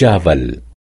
جافل.